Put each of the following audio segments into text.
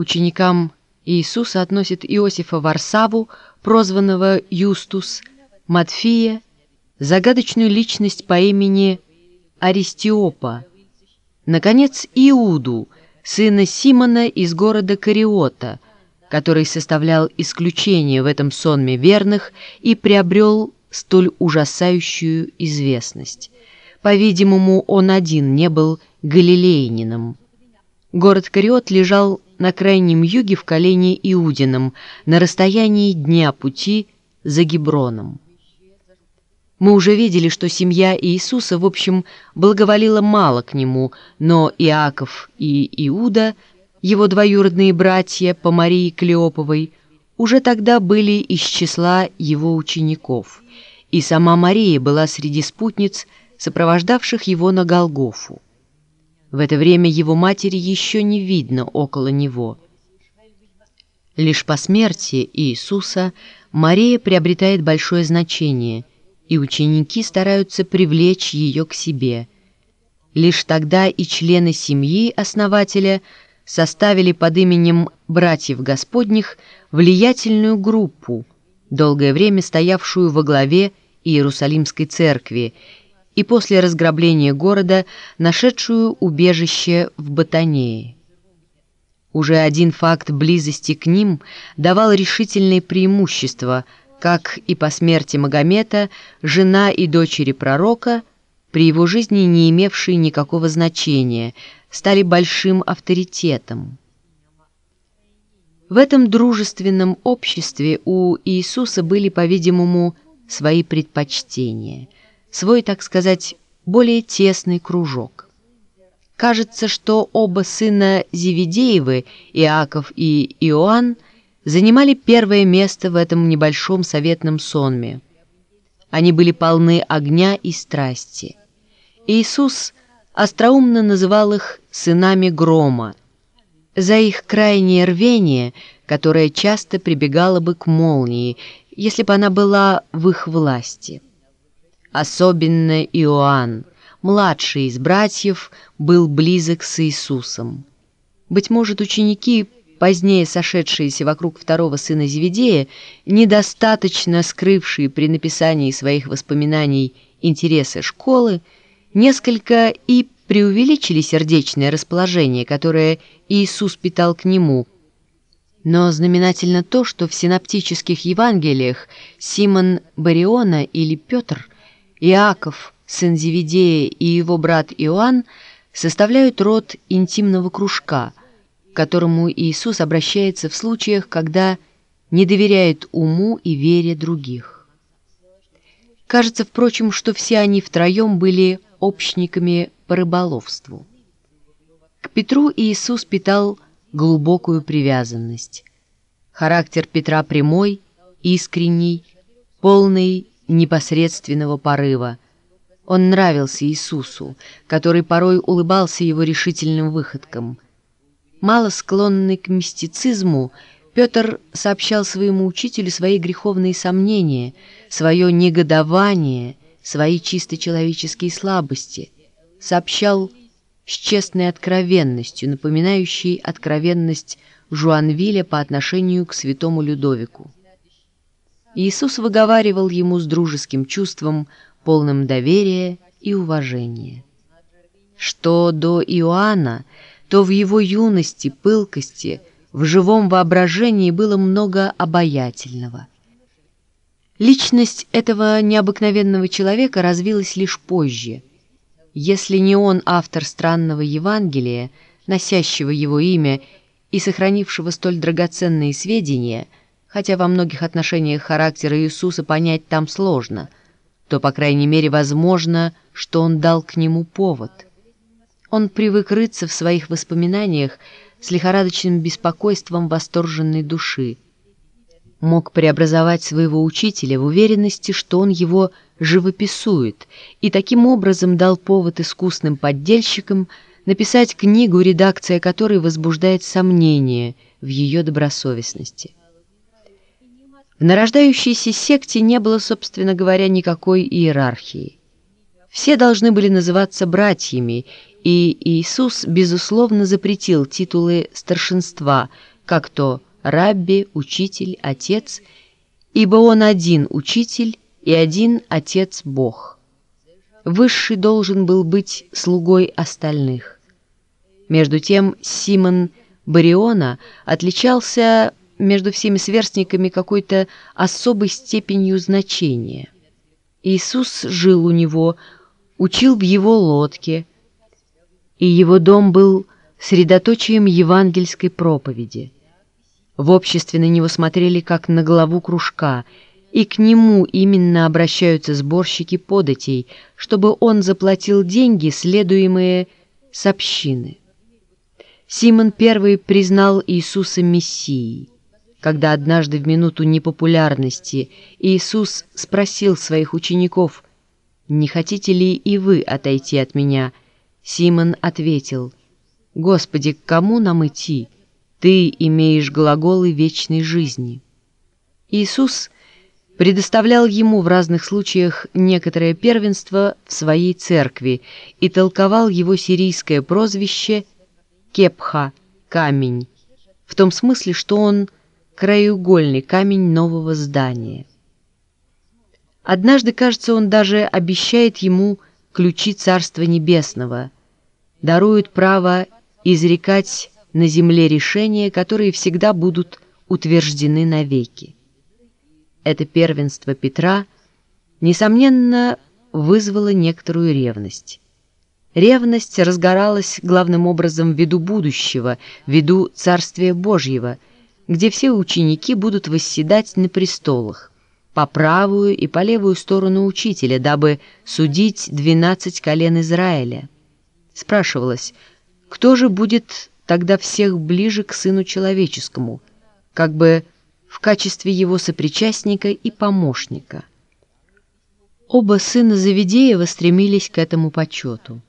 К ученикам Иисуса относят Иосифа Варсаву, прозванного Юстус, Матфия, загадочную личность по имени Аристиопа, наконец, Иуду, сына Симона из города Кариота, который составлял исключение в этом сонме верных и приобрел столь ужасающую известность. По-видимому, он один не был галилеянином. Город Кариот лежал на крайнем юге в колене Иудином, на расстоянии дня пути за Геброном. Мы уже видели, что семья Иисуса, в общем, благоволила мало к нему, но Иаков и Иуда, его двоюродные братья по Марии Клеоповой, уже тогда были из числа его учеников, и сама Мария была среди спутниц, сопровождавших его на Голгофу. В это время его матери еще не видно около него. Лишь по смерти Иисуса Мария приобретает большое значение, и ученики стараются привлечь ее к себе. Лишь тогда и члены семьи основателя составили под именем «Братьев Господних» влиятельную группу, долгое время стоявшую во главе Иерусалимской церкви и после разграбления города нашедшую убежище в Батанее. Уже один факт близости к ним давал решительное преимущество, как и по смерти Магомета, жена и дочери пророка, при его жизни не имевшие никакого значения, стали большим авторитетом. В этом дружественном обществе у Иисуса были, по-видимому, свои предпочтения – свой, так сказать, более тесный кружок. Кажется, что оба сына Зеведеевы, Иаков и Иоанн, занимали первое место в этом небольшом советном сонме. Они были полны огня и страсти. Иисус остроумно называл их «сынами грома», за их крайнее рвение, которое часто прибегало бы к молнии, если бы она была в их власти. Особенно Иоанн, младший из братьев, был близок с Иисусом. Быть может, ученики, позднее сошедшиеся вокруг второго сына Зеведея, недостаточно скрывшие при написании своих воспоминаний интересы школы, несколько и преувеличили сердечное расположение, которое Иисус питал к нему. Но знаменательно то, что в синоптических Евангелиях Симон Бариона или Петр – Иаков, сын Зеведея и его брат Иоанн составляют род интимного кружка, к которому Иисус обращается в случаях, когда не доверяет уму и вере других. Кажется, впрочем, что все они втроем были общниками по рыболовству. К Петру Иисус питал глубокую привязанность. Характер Петра прямой, искренний, полный непосредственного порыва. Он нравился Иисусу, который порой улыбался его решительным выходкам. Мало склонный к мистицизму, Петр сообщал своему учителю свои греховные сомнения, свое негодование, свои чисто человеческие слабости. Сообщал с честной откровенностью, напоминающей откровенность Жуанвиля по отношению к святому Людовику. Иисус выговаривал ему с дружеским чувством, полным доверия и уважения. Что до Иоанна, то в его юности, пылкости, в живом воображении было много обаятельного. Личность этого необыкновенного человека развилась лишь позже. Если не он автор странного Евангелия, носящего его имя и сохранившего столь драгоценные сведения – хотя во многих отношениях характера Иисуса понять там сложно, то, по крайней мере, возможно, что он дал к нему повод. Он привык рыться в своих воспоминаниях с лихорадочным беспокойством восторженной души. Мог преобразовать своего учителя в уверенности, что он его живописует, и таким образом дал повод искусным поддельщикам написать книгу, редакция которой возбуждает сомнения в ее добросовестности. В нарождающейся секте не было, собственно говоря, никакой иерархии. Все должны были называться братьями, и Иисус, безусловно, запретил титулы старшинства, как то «рабби», «учитель», «отец», ибо Он один учитель и один Отец Бог. Высший должен был быть слугой остальных. Между тем Симон Бариона отличался между всеми сверстниками какой-то особой степенью значения. Иисус жил у него, учил в его лодке, и его дом был средоточием евангельской проповеди. В обществе на него смотрели как на главу кружка, и к нему именно обращаются сборщики податей, чтобы он заплатил деньги, следуемые с общины. Симон I признал Иисуса Мессией. Когда однажды в минуту непопулярности Иисус спросил своих учеников, «Не хотите ли и вы отойти от меня?» Симон ответил, «Господи, к кому нам идти? Ты имеешь глаголы вечной жизни». Иисус предоставлял ему в разных случаях некоторое первенство в своей церкви и толковал его сирийское прозвище «Кепха» — «камень», в том смысле, что он краеугольный камень нового здания. Однажды, кажется, он даже обещает ему ключи Царства Небесного, дарует право изрекать на земле решения, которые всегда будут утверждены навеки. Это первенство Петра, несомненно, вызвало некоторую ревность. Ревность разгоралась главным образом в виду будущего, в виду Царствия Божьего, где все ученики будут восседать на престолах по правую и по левую сторону учителя, дабы судить двенадцать колен Израиля. Спрашивалось, кто же будет тогда всех ближе к Сыну Человеческому, как бы в качестве его сопричастника и помощника. Оба сына Завидеева стремились к этому почету.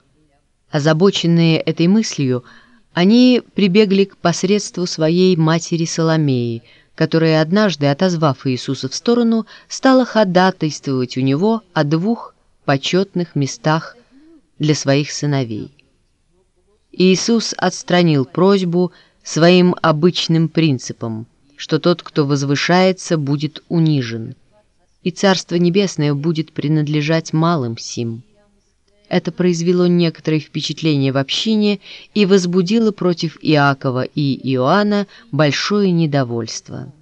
Озабоченные этой мыслью, они прибегли к посредству своей матери Соломеи – которая однажды, отозвав Иисуса в сторону, стала ходатайствовать у него о двух почетных местах для своих сыновей. Иисус отстранил просьбу своим обычным принципом, что тот, кто возвышается, будет унижен, и Царство Небесное будет принадлежать малым сим. Это произвело некоторое впечатление в общине и возбудило против Иакова и Иоанна большое недовольство.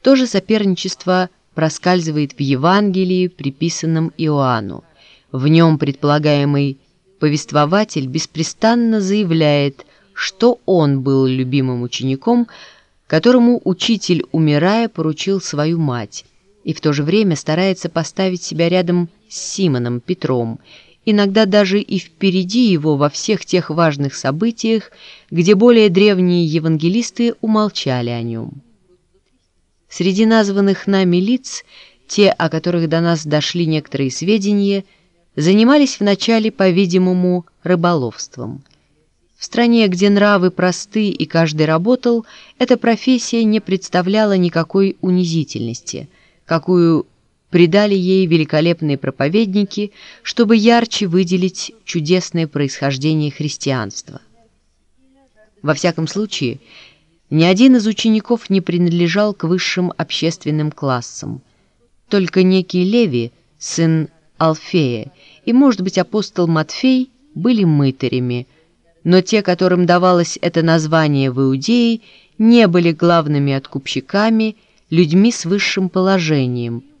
То же соперничество проскальзывает в Евангелии, приписанном Иоанну. В нем предполагаемый повествователь беспрестанно заявляет, что он был любимым учеником, которому учитель, умирая, поручил свою мать, и в то же время старается поставить себя рядом с Симоном Петром иногда даже и впереди его во всех тех важных событиях, где более древние евангелисты умолчали о нем. Среди названных нами лиц, те, о которых до нас дошли некоторые сведения, занимались вначале, по-видимому, рыболовством. В стране, где нравы просты и каждый работал, эта профессия не представляла никакой унизительности, какую придали ей великолепные проповедники, чтобы ярче выделить чудесное происхождение христианства. Во всяком случае, ни один из учеников не принадлежал к высшим общественным классам. Только некий Леви, сын Алфея, и, может быть, апостол Матфей были мытарями, но те, которым давалось это название в Иудее, не были главными откупщиками, людьми с высшим положением –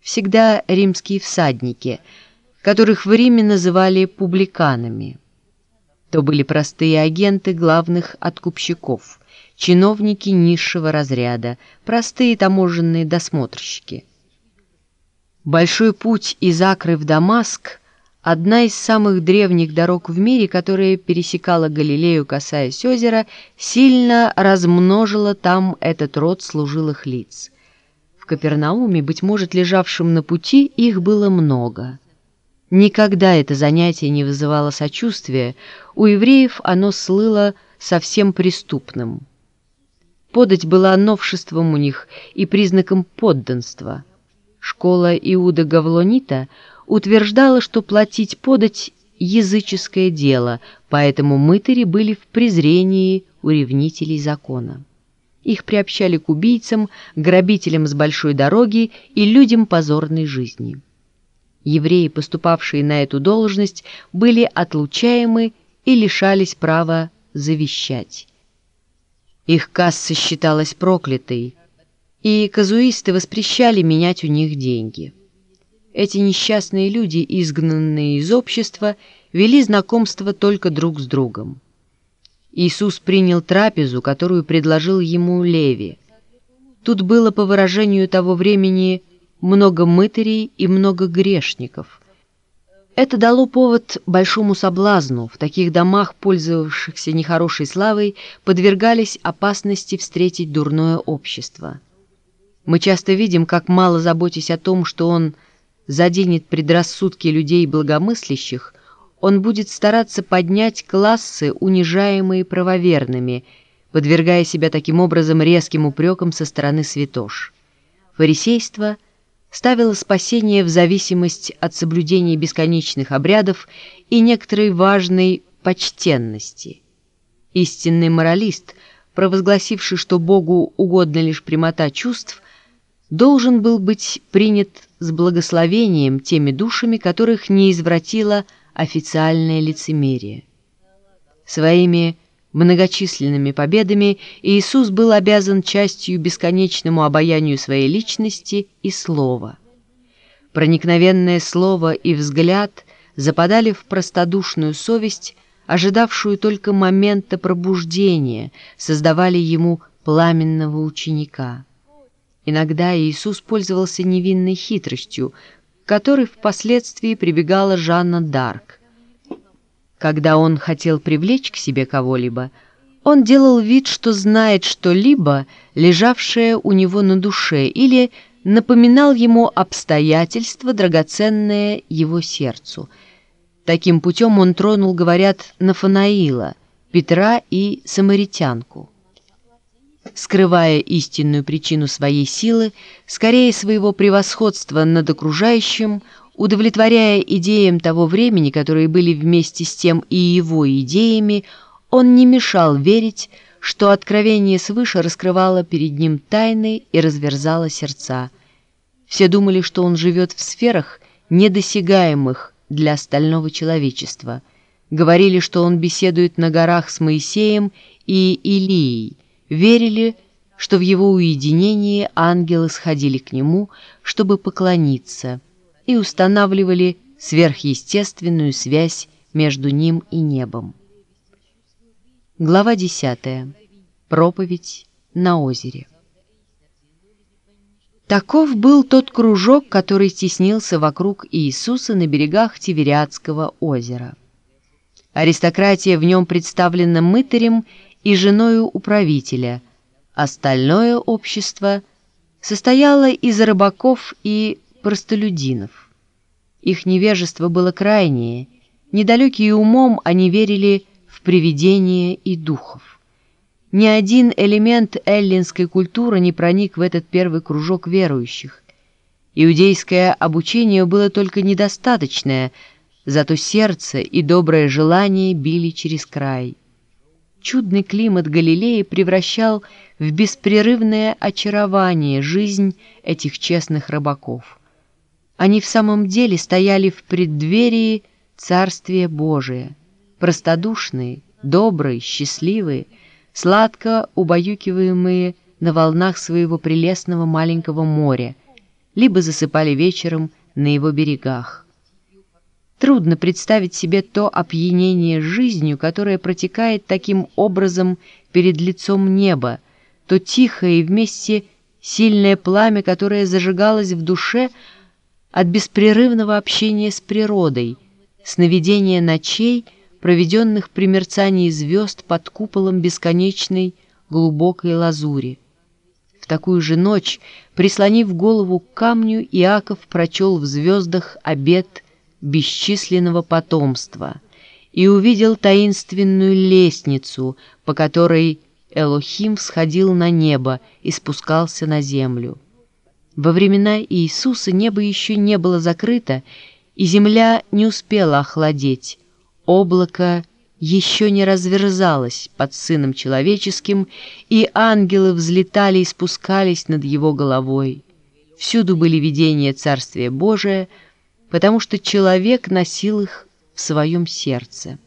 всегда римские всадники, которых в Риме называли публиканами. То были простые агенты главных откупщиков, чиновники низшего разряда, простые таможенные досмотрщики. Большой путь из Акры в Дамаск – одна из самых древних дорог в мире, которая пересекала Галилею, касаясь озера, сильно размножила там этот род служилых лиц – Капернауме, быть может, лежавшим на пути, их было много. Никогда это занятие не вызывало сочувствия, у евреев оно слыло совсем преступным. Подать была новшеством у них и признаком подданства. Школа Иуда Гавлонита утверждала, что платить подать языческое дело, поэтому мытари были в презрении у ревнителей закона. Их приобщали к убийцам, грабителям с большой дороги и людям позорной жизни. Евреи, поступавшие на эту должность, были отлучаемы и лишались права завещать. Их касса считалась проклятой, и казуисты воспрещали менять у них деньги. Эти несчастные люди, изгнанные из общества, вели знакомство только друг с другом. Иисус принял трапезу, которую предложил ему Леви. Тут было, по выражению того времени, много мытарей и много грешников. Это дало повод большому соблазну. В таких домах, пользовавшихся нехорошей славой, подвергались опасности встретить дурное общество. Мы часто видим, как мало заботясь о том, что он заденет предрассудки людей благомыслящих, он будет стараться поднять классы, унижаемые правоверными, подвергая себя таким образом резким упрекам со стороны святош. Фарисейство ставило спасение в зависимость от соблюдения бесконечных обрядов и некоторой важной почтенности. Истинный моралист, провозгласивший, что Богу угодна лишь прямота чувств, должен был быть принят с благословением теми душами, которых не извратила официальное лицемерие. Своими многочисленными победами Иисус был обязан частью бесконечному обаянию своей личности и слова. Проникновенное слово и взгляд западали в простодушную совесть, ожидавшую только момента пробуждения, создавали ему пламенного ученика. Иногда Иисус пользовался невинной хитростью, которой впоследствии прибегала Жанна Дарк. Когда он хотел привлечь к себе кого-либо, он делал вид, что знает что-либо, лежавшее у него на душе, или напоминал ему обстоятельства, драгоценные его сердцу. Таким путем он тронул, говорят, Нафанаила, Петра и Самаритянку скрывая истинную причину своей силы, скорее своего превосходства над окружающим, удовлетворяя идеям того времени, которые были вместе с тем и его идеями, он не мешал верить, что откровение свыше раскрывало перед ним тайны и разверзало сердца. Все думали, что он живет в сферах, недосягаемых для остального человечества. Говорили, что он беседует на горах с Моисеем и Илией, верили, что в его уединении ангелы сходили к нему, чтобы поклониться, и устанавливали сверхъестественную связь между ним и небом. Глава 10. Проповедь на озере. Таков был тот кружок, который теснился вокруг Иисуса на берегах Тивериадского озера. Аристократия в нем представлена мытарем и женою управителя. Остальное общество состояло из рыбаков и простолюдинов. Их невежество было крайнее, недалекие умом они верили в привидения и духов. Ни один элемент эллинской культуры не проник в этот первый кружок верующих. Иудейское обучение было только недостаточное, зато сердце и доброе желание били через край. Чудный климат Галилеи превращал в беспрерывное очарование жизнь этих честных рыбаков. Они в самом деле стояли в преддверии Царствия Божия, простодушные, добрые, счастливые, сладко убаюкиваемые на волнах своего прелестного маленького моря, либо засыпали вечером на его берегах. Трудно представить себе то опьянение жизнью, которое протекает таким образом перед лицом неба, то тихое и вместе сильное пламя, которое зажигалось в душе от беспрерывного общения с природой, сновидения ночей, проведенных при мерцании звезд под куполом бесконечной глубокой лазури. В такую же ночь, прислонив голову к камню, Иаков прочел в звездах обет бесчисленного потомства и увидел таинственную лестницу, по которой Элохим всходил на небо и спускался на землю. Во времена Иисуса небо еще не было закрыто, и земля не успела охладеть, Облако еще не разверзалось под Сыном Человеческим, и ангелы взлетали и спускались над его головой. Всюду были видения Царствия Божия, потому что человек носил их в своем сердце.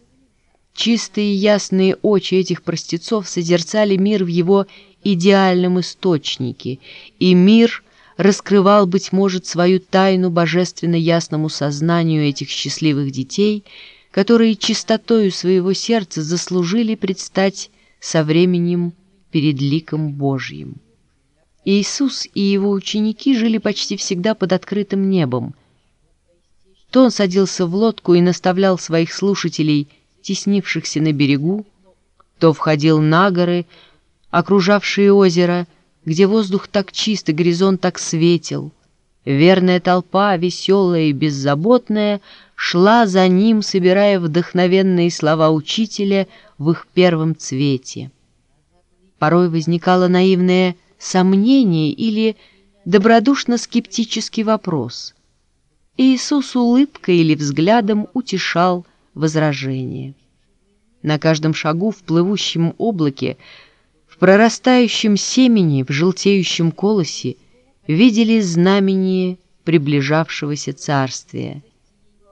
Чистые ясные очи этих простецов созерцали мир в его идеальном источнике, и мир раскрывал, быть может, свою тайну божественно ясному сознанию этих счастливых детей, которые чистотою своего сердца заслужили предстать со временем перед ликом Божьим. Иисус и его ученики жили почти всегда под открытым небом. То он садился в лодку и наставлял своих слушателей, теснившихся на берегу, то входил на горы, окружавшие озеро, где воздух так чист и горизонт так светел. Верная толпа, веселая и беззаботная, шла за ним, собирая вдохновенные слова учителя в их первом цвете. Порой возникало наивное сомнение или добродушно-скептический вопрос. Иисус улыбкой или взглядом утешал возражение. На каждом шагу в плывущем облаке, в прорастающем семени, в желтеющем колосе видели знамение приближавшегося царствия.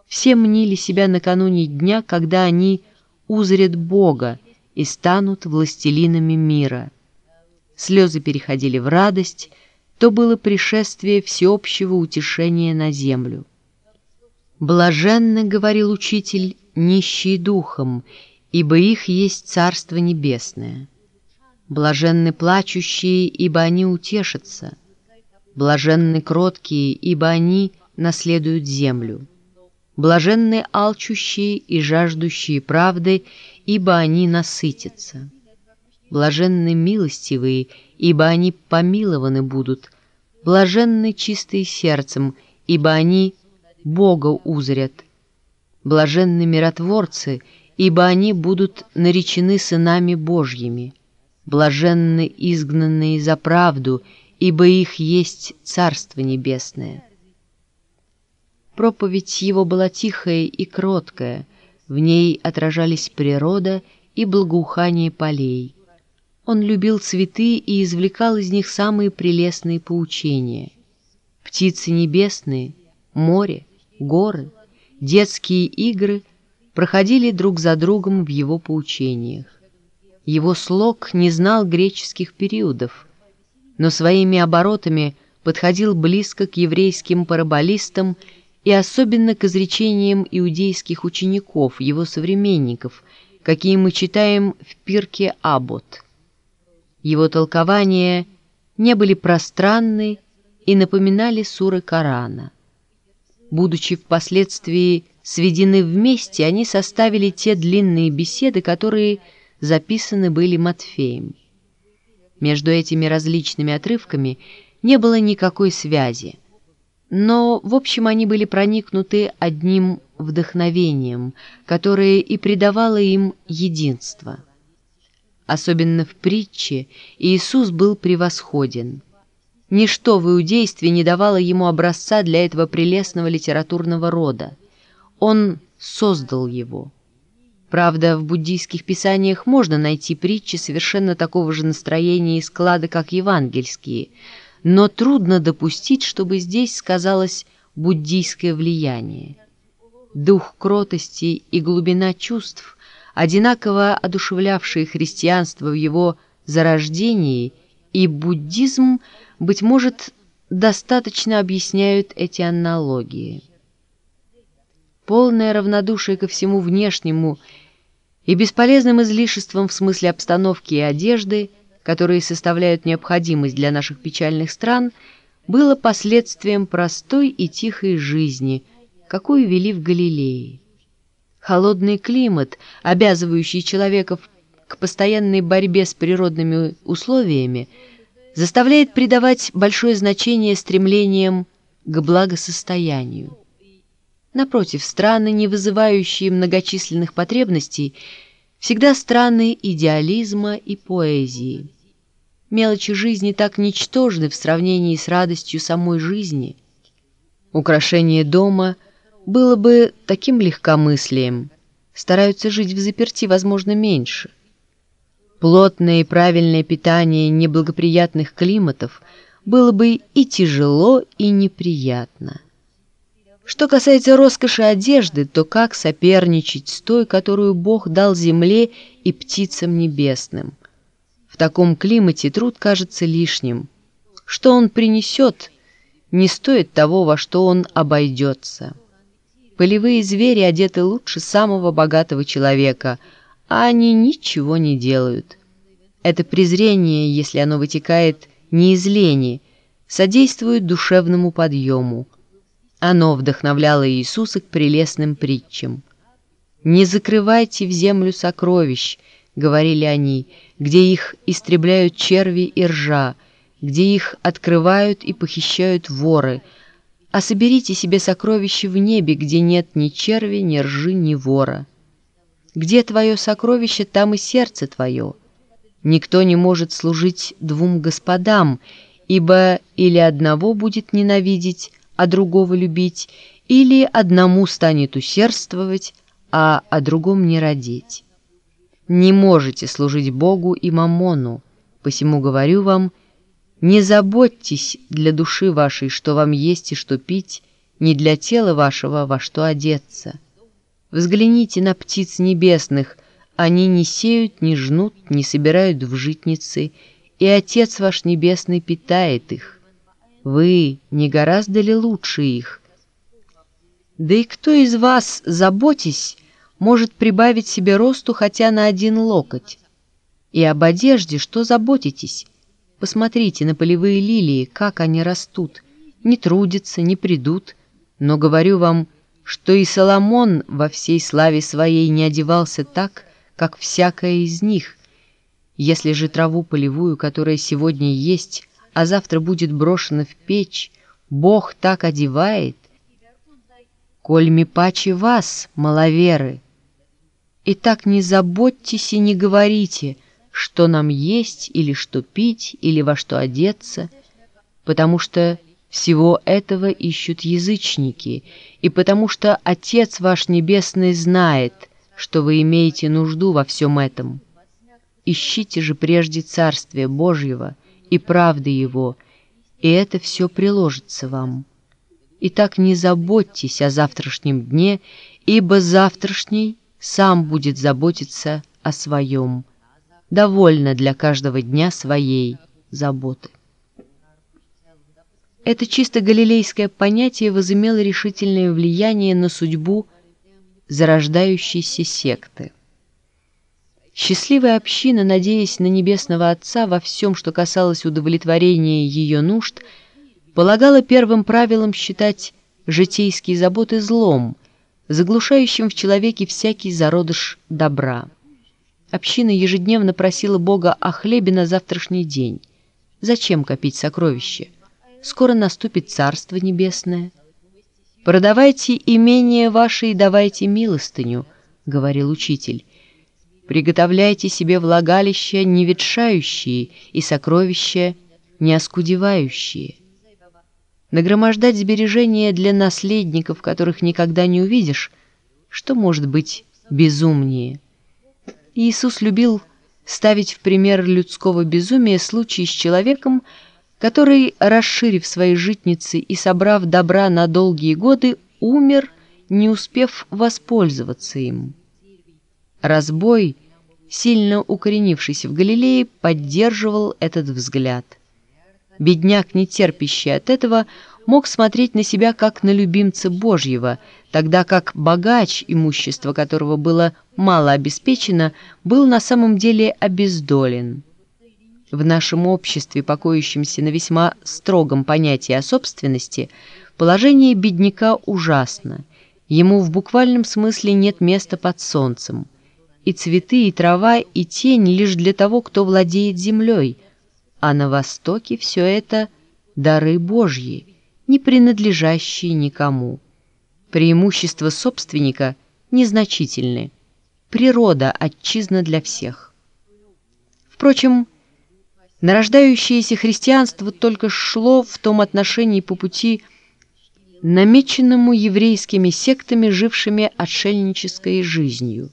Все мнили себя накануне дня, когда они узрят Бога и станут властелинами мира. Слезы переходили в радость, то было пришествие всеобщего утешения на землю. «Блаженны, — говорил учитель, — нищие духом, ибо их есть Царство Небесное. Блаженны плачущие, ибо они утешатся. Блаженны кроткие, ибо они наследуют землю. Блаженны алчущие и жаждущие правды, ибо они насытятся. Блаженны милостивые, ибо они помилованы будут. Блаженны чистые сердцем, ибо они Бога узрят. Блаженны миротворцы, ибо они будут наречены сынами Божьими. Блаженны изгнанные за правду, ибо их есть Царство Небесное. Проповедь его была тихая и кроткая, в ней отражались природа и благоухание полей. Он любил цветы и извлекал из них самые прелестные поучения. Птицы небесные, море, горы, детские игры проходили друг за другом в его поучениях. Его слог не знал греческих периодов, но своими оборотами подходил близко к еврейским параболистам и особенно к изречениям иудейских учеников, его современников, какие мы читаем в Пирке Абот. Его толкования не были пространны и напоминали суры Корана. Будучи впоследствии сведены вместе, они составили те длинные беседы, которые записаны были Матфеем. Между этими различными отрывками не было никакой связи, но, в общем, они были проникнуты одним вдохновением, которое и придавало им единство. Особенно в притче Иисус был превосходен. Ничто в иудействе не давало ему образца для этого прелестного литературного рода. Он создал его. Правда, в буддийских писаниях можно найти притчи совершенно такого же настроения и склада, как евангельские, но трудно допустить, чтобы здесь сказалось буддийское влияние. Дух кротости и глубина чувств, одинаково одушевлявшие христианство в его зарождении, и буддизм, быть может, достаточно объясняют эти аналогии. Полное равнодушие ко всему внешнему – и бесполезным излишеством в смысле обстановки и одежды, которые составляют необходимость для наших печальных стран, было последствием простой и тихой жизни, какую вели в Галилее. Холодный климат, обязывающий человека к постоянной борьбе с природными условиями, заставляет придавать большое значение стремлениям к благосостоянию. Напротив, страны, не вызывающие многочисленных потребностей, всегда страны идеализма и поэзии. Мелочи жизни так ничтожны в сравнении с радостью самой жизни. Украшение дома было бы таким легкомыслием, стараются жить в заперти, возможно, меньше. Плотное и правильное питание неблагоприятных климатов было бы и тяжело, и неприятно. Что касается роскоши одежды, то как соперничать с той, которую Бог дал земле и птицам небесным? В таком климате труд кажется лишним. Что он принесет, не стоит того, во что он обойдется. Полевые звери одеты лучше самого богатого человека, а они ничего не делают. Это презрение, если оно вытекает не из лени, содействует душевному подъему. Оно вдохновляло Иисуса к прелестным притчам. «Не закрывайте в землю сокровищ», — говорили они, — «где их истребляют черви и ржа, где их открывают и похищают воры», а соберите себе сокровища в небе, где нет ни черви, ни ржи, ни вора. Где твое сокровище, там и сердце твое. Никто не может служить двум господам, ибо или одного будет ненавидеть, а другого любить, или одному станет усердствовать, а о другом не родить. Не можете служить Богу и Мамону, посему говорю вам, не заботьтесь для души вашей, что вам есть и что пить, не для тела вашего, во что одеться. Взгляните на птиц небесных, они не сеют, не жнут, не собирают в житницы, и Отец ваш Небесный питает их. Вы не гораздо ли лучше их? Да и кто из вас, заботясь, может прибавить себе росту хотя на один локоть? И об одежде что заботитесь? Посмотрите на полевые лилии, как они растут. Не трудятся, не придут. Но говорю вам, что и Соломон во всей славе своей не одевался так, как всякая из них. Если же траву полевую, которая сегодня есть, а завтра будет брошена в печь, Бог так одевает, коль ми паче вас, маловеры. И так не заботьтесь и не говорите — что нам есть или что пить или во что одеться, потому что всего этого ищут язычники, и потому что Отец ваш Небесный знает, что вы имеете нужду во всем этом. Ищите же прежде Царствие Божьего и правды Его, и это все приложится вам. Итак, не заботьтесь о завтрашнем дне, ибо завтрашний сам будет заботиться о своем довольно для каждого дня своей заботы. Это чисто галилейское понятие возымело решительное влияние на судьбу зарождающейся секты. Счастливая община, надеясь на Небесного Отца во всем, что касалось удовлетворения ее нужд, полагала первым правилом считать житейские заботы злом, заглушающим в человеке всякий зародыш добра. Община ежедневно просила Бога о хлебе на завтрашний день. Зачем копить сокровища? Скоро наступит Царство Небесное. «Продавайте имение ваше и давайте милостыню», — говорил учитель. «Приготовляйте себе влагалища не ветшающие и сокровища не оскудевающие». Нагромождать сбережения для наследников, которых никогда не увидишь, что может быть безумнее? Иисус любил ставить в пример людского безумия случай с человеком, который, расширив свои житницы и собрав добра на долгие годы, умер, не успев воспользоваться им. Разбой, сильно укоренившийся в Галилее, поддерживал этот взгляд. Бедняк, не терпящий от этого, мог смотреть на себя как на любимца Божьего, тогда как богач, имущество которого было мало обеспечено, был на самом деле обездолен. В нашем обществе, покоящемся на весьма строгом понятии о собственности, положение бедняка ужасно. Ему в буквальном смысле нет места под солнцем. И цветы, и трава, и тень лишь для того, кто владеет землей, а на Востоке все это — дары Божьи не принадлежащие никому. Преимущества собственника незначительны. Природа отчизна для всех. Впрочем, нарождающееся христианство только шло в том отношении по пути намеченному еврейскими сектами, жившими отшельнической жизнью.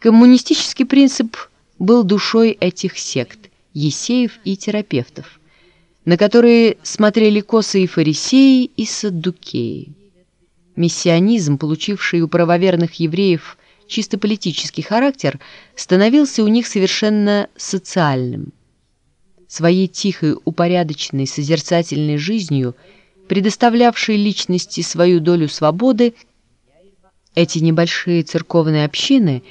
Коммунистический принцип был душой этих сект, есеев и терапевтов, на которые смотрели косы и фарисеи, и саддукеи. Миссионизм, получивший у правоверных евреев чисто политический характер, становился у них совершенно социальным. Своей тихой, упорядоченной, созерцательной жизнью, предоставлявшей личности свою долю свободы, эти небольшие церковные общины,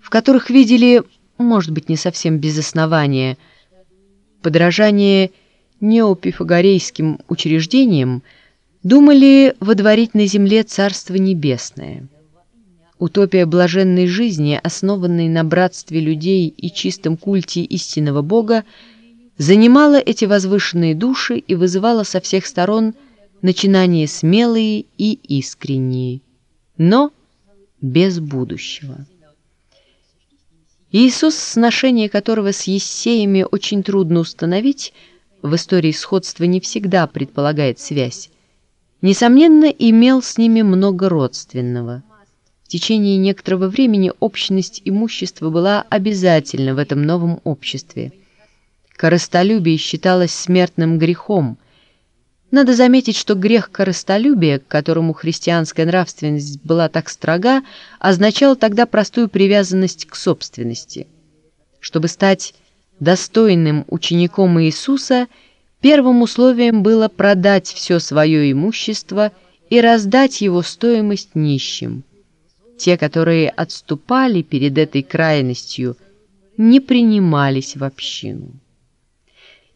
в которых видели, может быть, не совсем без основания, подражание неопифагорейским учреждениям, думали водворить на земле Царство Небесное. Утопия блаженной жизни, основанной на братстве людей и чистом культе истинного Бога, занимала эти возвышенные души и вызывала со всех сторон начинания смелые и искренние, но без будущего. Иисус, сношение которого с Ессеями очень трудно установить, в истории сходства не всегда предполагает связь, несомненно, имел с ними много родственного. В течение некоторого времени общность имущества была обязательна в этом новом обществе. Коростолюбие считалось смертным грехом. Надо заметить, что грех коростолюбия, к которому христианская нравственность была так строга, означал тогда простую привязанность к собственности. Чтобы стать достойным учеником Иисуса – Первым условием было продать все свое имущество и раздать его стоимость нищим. Те, которые отступали перед этой крайностью, не принимались в общину.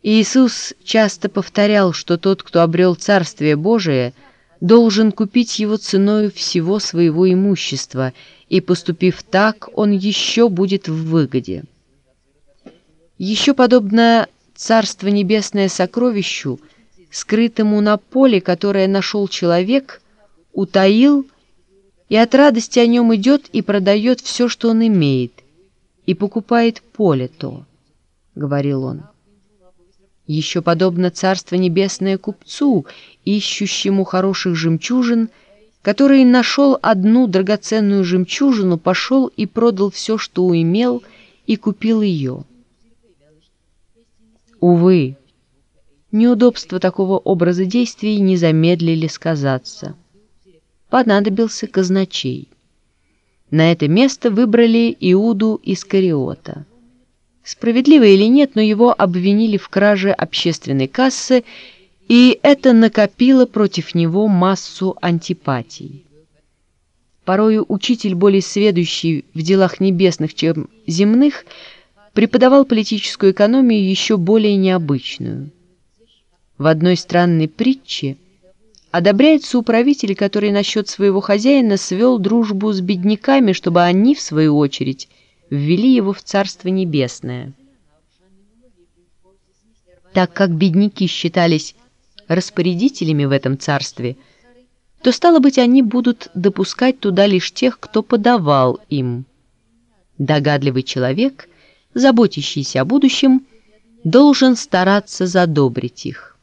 Иисус часто повторял, что тот, кто обрел Царствие Божие, должен купить его ценою всего своего имущества, и, поступив так, он еще будет в выгоде. Еще подобно Царство Небесное сокровищу, скрытому на поле, которое нашел человек, утаил, и от радости о нем идет и продает все, что он имеет, и покупает поле то, — говорил он. Еще подобно Царство Небесное купцу, ищущему хороших жемчужин, который нашел одну драгоценную жемчужину, пошел и продал все, что уимел, и купил ее. Увы, неудобства такого образа действий не замедлили сказаться. Понадобился казначей. На это место выбрали Иуду Искариота. Справедливо или нет, но его обвинили в краже общественной кассы, и это накопило против него массу антипатий. Порою учитель, более сведущий в делах небесных, чем земных, преподавал политическую экономию еще более необычную. В одной странной притче одобряется управитель, который насчет своего хозяина свел дружбу с бедняками, чтобы они, в свою очередь, ввели его в Царство Небесное. Так как бедняки считались распорядителями в этом царстве, то, стало быть, они будут допускать туда лишь тех, кто подавал им. Догадливый человек — заботящийся о будущем, должен стараться задобрить их.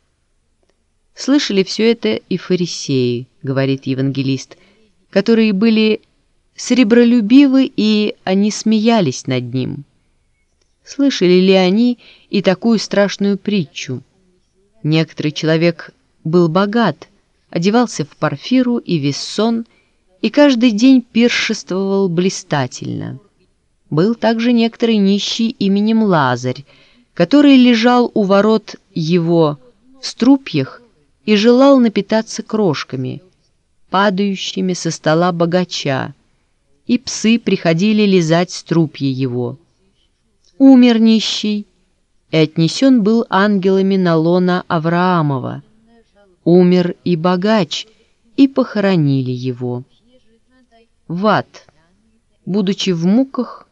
Слышали все это и фарисеи, говорит евангелист, которые были сребролюбивы, и они смеялись над ним. Слышали ли они и такую страшную притчу? Некоторый человек был богат, одевался в парфиру и вессон, и каждый день пиршествовал блистательно. Был также некоторый нищий именем Лазарь, который лежал у ворот его в струпьях и желал напитаться крошками, падающими со стола богача, и псы приходили лизать струпья его. Умер нищий, и отнесен был ангелами на лона Авраамова. Умер и богач, и похоронили его. В ад, будучи в муках,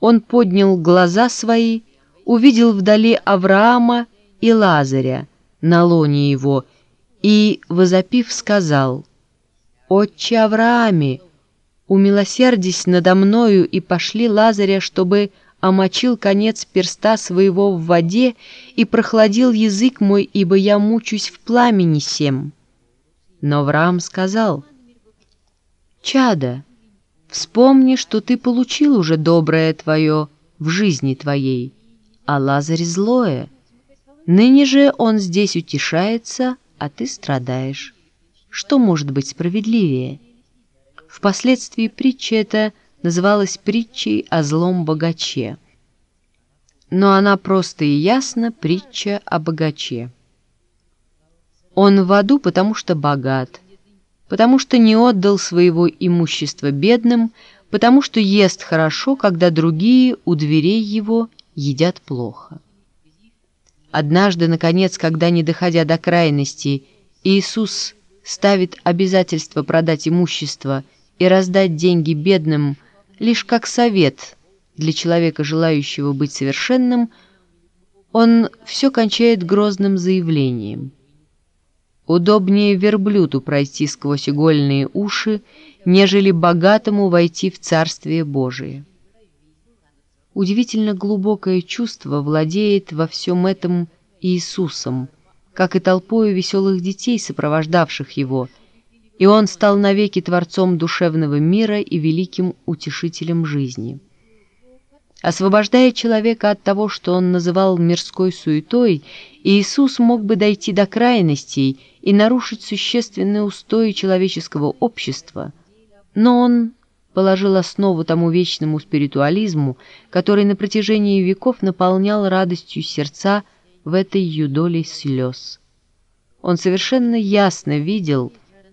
он поднял глаза свои, увидел вдали Авраама и Лазаря на лоне его и, возопив, сказал, «Отче Аврааме, умилосердись надо мною и пошли Лазаря, чтобы омочил конец перста своего в воде и прохладил язык мой, ибо я мучусь в пламени сем». Но Авраам сказал, «Чада, вспомни, что ты получил уже доброе твое в жизни твоей, а Лазарь злое. Ныне же он здесь утешается, а ты страдаешь. Что может быть справедливее?» Впоследствии притча эта называлась притчей о злом богаче. Но она просто и ясно притча о богаче. Он в аду, потому что богат, потому что не отдал своего имущества бедным, потому что ест хорошо, когда другие у дверей его едят плохо. Однажды, наконец, когда, не доходя до крайности, Иисус ставит обязательство продать имущество и раздать деньги бедным лишь как совет для человека, желающего быть совершенным, он все кончает грозным заявлением – Удобнее верблюду пройти сквозь игольные уши, нежели богатому войти в Царствие Божие. Удивительно глубокое чувство владеет во всем этом Иисусом, как и толпою веселых детей, сопровождавших его, и он стал навеки Творцом душевного мира и великим утешителем жизни. Освобождая человека от того, что он называл мирской суетой, Иисус мог бы дойти до крайностей и нарушить существенные устои человеческого общества, но он положил основу тому вечному спиритуализму, который на протяжении веков наполнял радостью сердца в этой юдоле слез. Он совершенно ясно видел,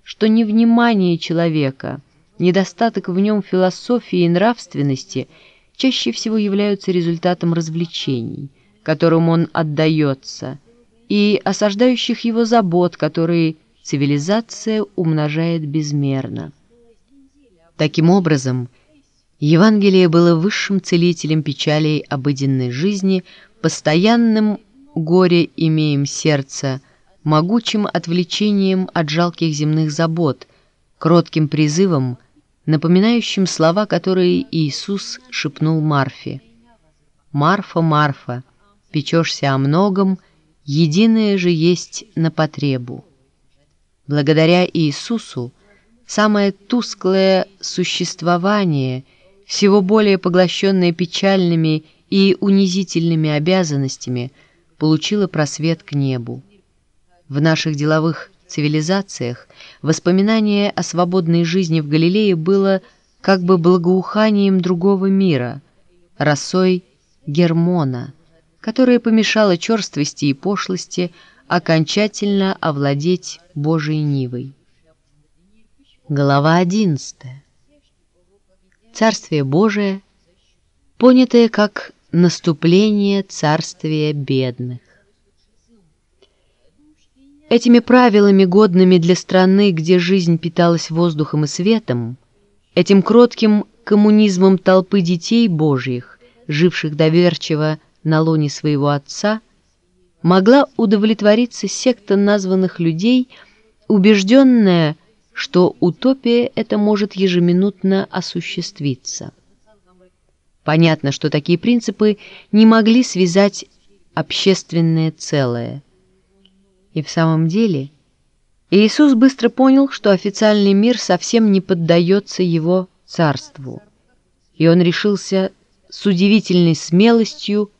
что невнимание человека, недостаток в нем философии и нравственности – чаще всего являются результатом развлечений, которым он отдается, и осаждающих его забот, которые цивилизация умножает безмерно. Таким образом, Евангелие было высшим целителем печалей обыденной жизни, постоянным горе имеем сердце, могучим отвлечением от жалких земных забот, кротким призывом – напоминающим слова, которые Иисус шепнул Марфе. «Марфа, Марфа, печешься о многом, единое же есть на потребу». Благодаря Иисусу самое тусклое существование, всего более поглощенное печальными и унизительными обязанностями, получило просвет к небу. В наших деловых цивилизациях воспоминание о свободной жизни в Галилее было как бы благоуханием другого мира, росой Гермона, которая помешала черствости и пошлости окончательно овладеть Божией Нивой. Глава одиннадцатая. Царствие Божие, понятое как наступление царствия бедных. Этими правилами, годными для страны, где жизнь питалась воздухом и светом, этим кротким коммунизмом толпы детей Божьих, живших доверчиво на лоне своего отца, могла удовлетвориться секта названных людей, убежденная, что утопия эта может ежеминутно осуществиться. Понятно, что такие принципы не могли связать общественное целое – и в самом деле Иисус быстро понял, что официальный мир совсем не поддается его царству, и он решился с удивительной смелостью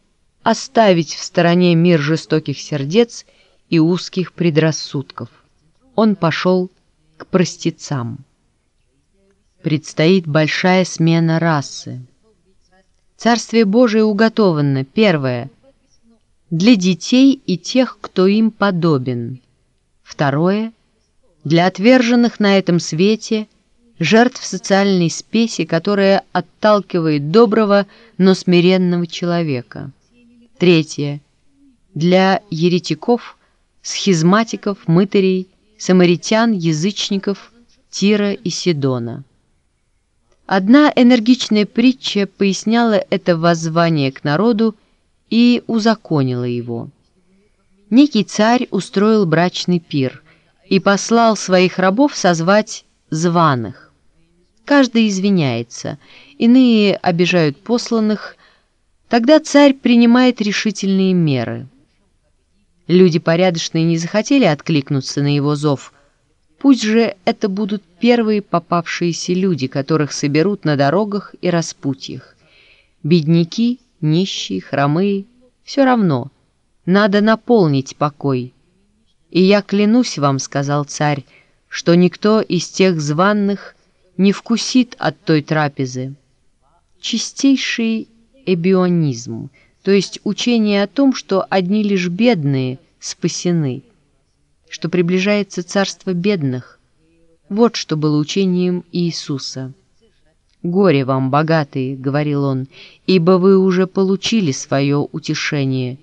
оставить в стороне мир жестоких сердец и узких предрассудков. Он пошел к простецам. Предстоит большая смена расы. Царствие Божие уготовано, первое — для детей и тех, кто им подобен. Второе – для отверженных на этом свете, жертв социальной спеси, которая отталкивает доброго, но смиренного человека. Третье – для еретиков, схизматиков, мытарей, самаритян, язычников, Тира и Сидона. Одна энергичная притча поясняла это воззвание к народу и узаконила его. Некий царь устроил брачный пир и послал своих рабов созвать званых. Каждый извиняется, иные обижают посланных, тогда царь принимает решительные меры. Люди порядочные не захотели откликнуться на его зов, Пусть же это будут первые попавшиеся люди, которых соберут на дорогах и распутьях. Бедняки, нищие, хромые, все равно. Надо наполнить покой. И я клянусь вам, — сказал царь, — что никто из тех званных не вкусит от той трапезы. Чистейший эбионизм, то есть учение о том, что одни лишь бедные спасены — что приближается царство бедных. Вот что было учением Иисуса. «Горе вам, богатые», — говорил он, — «ибо вы уже получили свое утешение.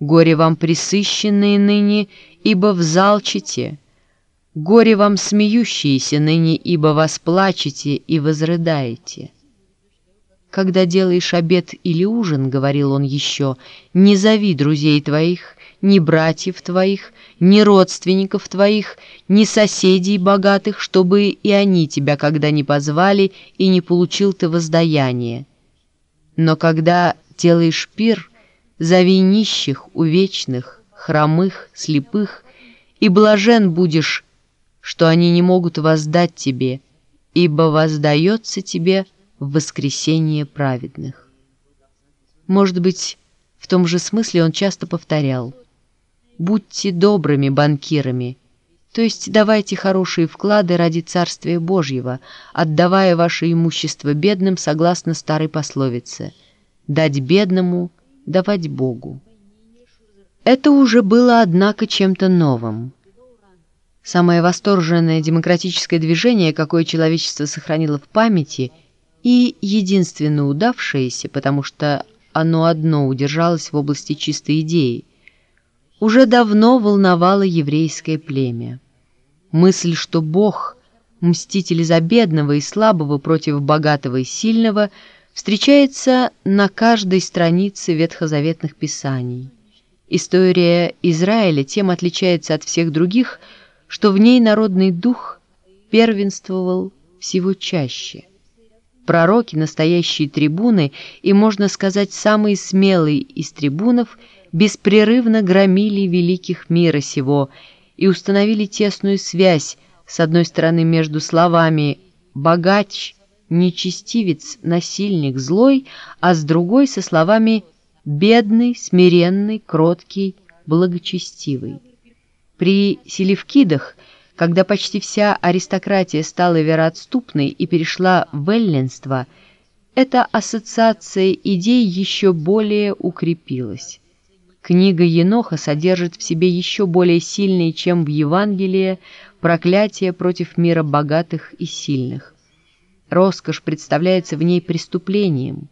Горе вам, присыщенные ныне, ибо взалчите. Горе вам, смеющиеся ныне, ибо восплачете и возрыдаете». «Когда делаешь обед или ужин, — говорил он еще, — не зови друзей твоих, ни братьев твоих, ни родственников твоих, ни соседей богатых, чтобы и они тебя когда не позвали и не получил ты воздаяние. Но когда делаешь пир, зови нищих, увечных, хромых, слепых, и блажен будешь, что они не могут воздать тебе, ибо воздается тебе в воскресение праведных. Может быть, в том же смысле он часто повторял — будьте добрыми банкирами, то есть давайте хорошие вклады ради Царствия Божьего, отдавая ваше имущество бедным согласно старой пословице «дать бедному, давать Богу». Это уже было, однако, чем-то новым. Самое восторженное демократическое движение, какое человечество сохранило в памяти, и единственно удавшееся, потому что оно одно удержалось в области чистой идеи – уже давно волновало еврейское племя. Мысль, что Бог, мститель за бедного и слабого против богатого и сильного, встречается на каждой странице ветхозаветных писаний. История Израиля тем отличается от всех других, что в ней народный дух первенствовал всего чаще. Пророки, настоящие трибуны и, можно сказать, самые смелые из трибунов – беспрерывно громили великих мира сего и установили тесную связь, с одной стороны, между словами «богач», «нечестивец», «насильник», «злой», а с другой со словами «бедный», «смиренный», «кроткий», «благочестивый». При селевкидах, когда почти вся аристократия стала вероотступной и перешла в эллинство, эта ассоциация идей еще более укрепилась. Книга Еноха содержит в себе еще более сильные, чем в Евангелии, проклятие против мира богатых и сильных. Роскошь представляется в ней преступлением.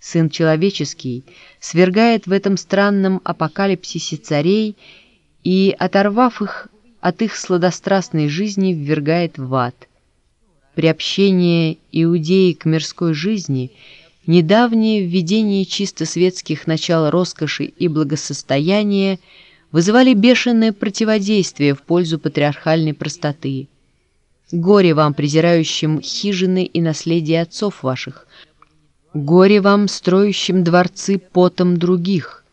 Сын человеческий свергает в этом странном апокалипсисе царей и, оторвав их от их сладострастной жизни, ввергает в ад. Приобщение иудеи к мирской жизни – Недавнее введение чисто светских начал роскоши и благосостояния вызывали бешеное противодействие в пользу патриархальной простоты. Горе вам, презирающим хижины и наследие отцов ваших! Горе вам, строящим дворцы потом других!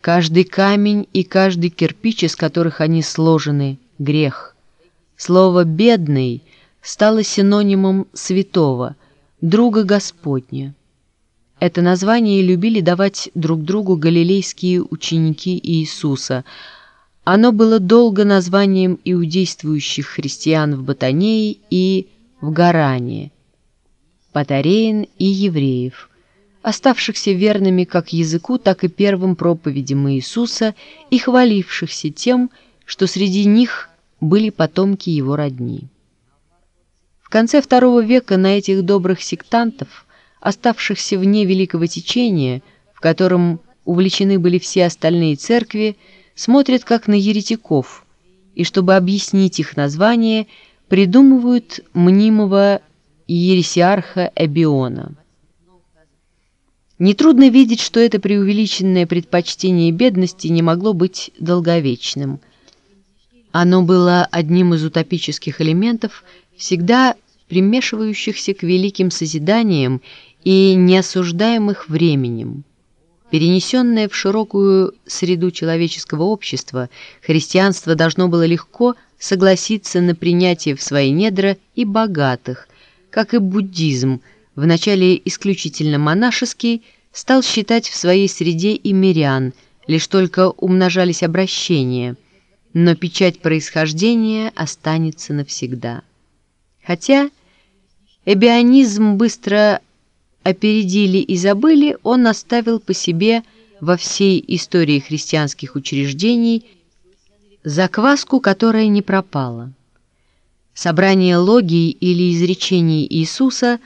Каждый камень и каждый кирпич, из которых они сложены, — грех. Слово «бедный» стало синонимом святого, друга Господня. Это название любили давать друг другу галилейские ученики Иисуса. Оно было долго названием иудействующих христиан в Батанее и в Гаране, Патареин и евреев, оставшихся верными как языку, так и первым проповедям Иисуса и хвалившихся тем, что среди них были потомки его родни. В конце II века на этих добрых сектантов – оставшихся вне великого течения, в котором увлечены были все остальные церкви, смотрят как на еретиков, и чтобы объяснить их название, придумывают мнимого ересиарха Эбиона. Нетрудно видеть, что это преувеличенное предпочтение бедности не могло быть долговечным. Оно было одним из утопических элементов, всегда примешивающихся к великим созиданиям и неосуждаемых временем. Перенесенное в широкую среду человеческого общества, христианство должно было легко согласиться на принятие в свои недра и богатых, как и буддизм, вначале исключительно монашеский, стал считать в своей среде и мирян, лишь только умножались обращения, но печать происхождения останется навсегда. Хотя эбионизм быстро опередили и забыли, он оставил по себе во всей истории христианских учреждений закваску, которая не пропала. Собрание логии или изречений Иисуса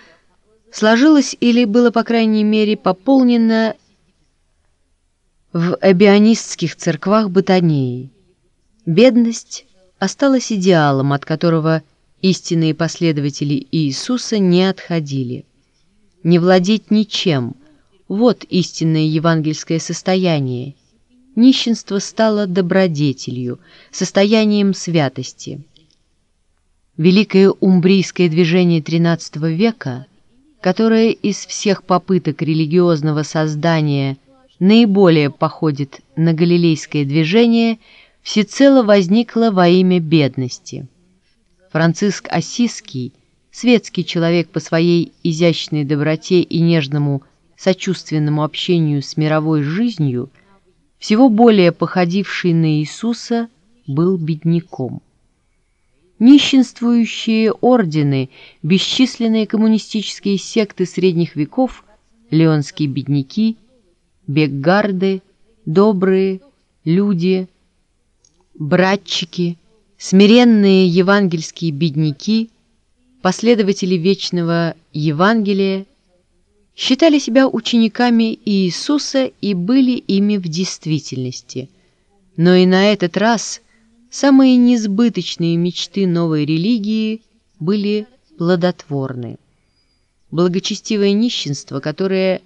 сложилось или было, по крайней мере, пополнено в эбионистских церквах Батанеи. Бедность осталась идеалом, от которого истинные последователи Иисуса не отходили не владеть ничем. Вот истинное евангельское состояние. Нищенство стало добродетелью, состоянием святости. Великое умбрийское движение XIII века, которое из всех попыток религиозного создания наиболее походит на галилейское движение, всецело возникло во имя бедности. Франциск Осиский – светский человек по своей изящной доброте и нежному сочувственному общению с мировой жизнью, всего более походивший на Иисуса, был бедняком. Нищенствующие ордены, бесчисленные коммунистические секты средних веков, леонские бедняки, беггарды, добрые люди, братчики, смиренные евангельские бедняки – последователи вечного Евангелия считали себя учениками Иисуса и были ими в действительности. Но и на этот раз самые несбыточные мечты новой религии были плодотворны. Благочестивое нищенство, которое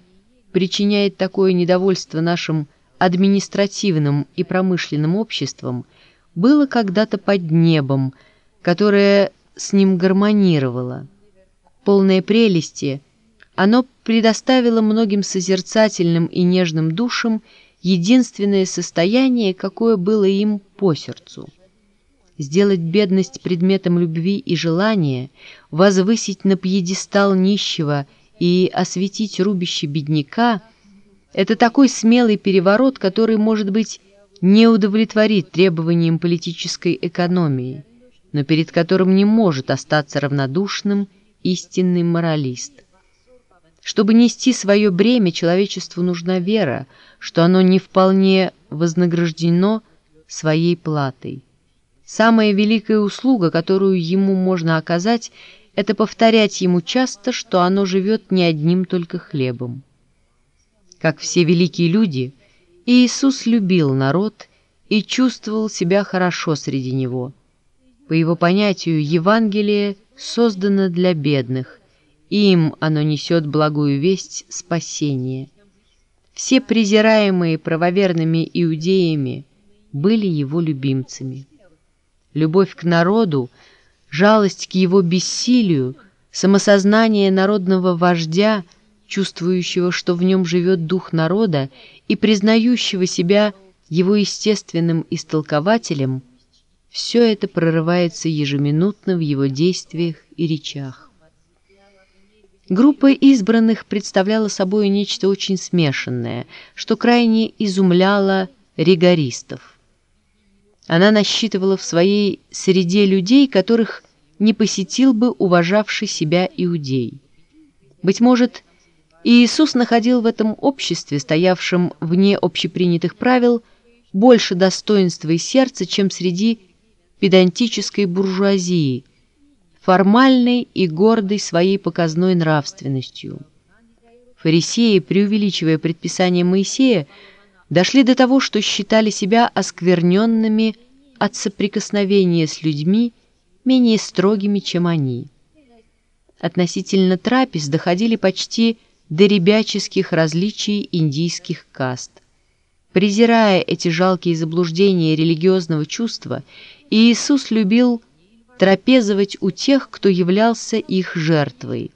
причиняет такое недовольство нашим административным и промышленным обществам, было когда-то под небом, которое с ним гармонировало. Полное прелести, оно предоставило многим созерцательным и нежным душам единственное состояние, какое было им по сердцу. Сделать бедность предметом любви и желания, возвысить на пьедестал нищего и осветить рубище бедняка — это такой смелый переворот, который, может быть, не удовлетворит требованиям политической экономии но перед которым не может остаться равнодушным истинный моралист. Чтобы нести свое бремя, человечеству нужна вера, что оно не вполне вознаграждено своей платой. Самая великая услуга, которую ему можно оказать, это повторять ему часто, что оно живет не одним только хлебом. Как все великие люди, Иисус любил народ и чувствовал себя хорошо среди него – по его понятию, Евангелие создано для бедных, им оно несет благую весть спасения. Все презираемые правоверными иудеями были его любимцами. Любовь к народу, жалость к его бессилию, самосознание народного вождя, чувствующего, что в нем живет дух народа и признающего себя его естественным истолкователем – все это прорывается ежеминутно в его действиях и речах. Группа избранных представляла собой нечто очень смешанное, что крайне изумляло ригористов. Она насчитывала в своей среде людей, которых не посетил бы уважавший себя иудей. Быть может, Иисус находил в этом обществе, стоявшем вне общепринятых правил, больше достоинства и сердца, чем среди педантической буржуазии, формальной и гордой своей показной нравственностью. Фарисеи, преувеличивая предписание Моисея, дошли до того, что считали себя оскверненными от соприкосновения с людьми, менее строгими, чем они. Относительно трапез доходили почти до ребяческих различий индийских каст. Презирая эти жалкие заблуждения религиозного чувства и Иисус любил трапезовать у тех, кто являлся их жертвой.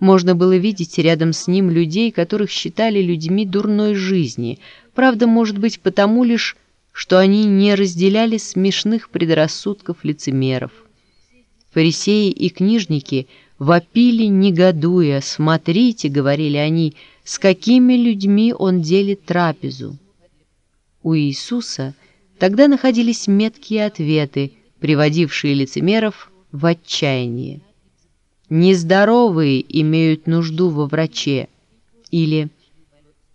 Можно было видеть рядом с ним людей, которых считали людьми дурной жизни, правда, может быть, потому лишь, что они не разделяли смешных предрассудков лицемеров. Фарисеи и книжники вопили, негодуя, «Смотрите», — говорили они, — «с какими людьми он делит трапезу». У Иисуса тогда находились меткие ответы, приводившие лицемеров в отчаяние. «Нездоровые имеют нужду во враче» или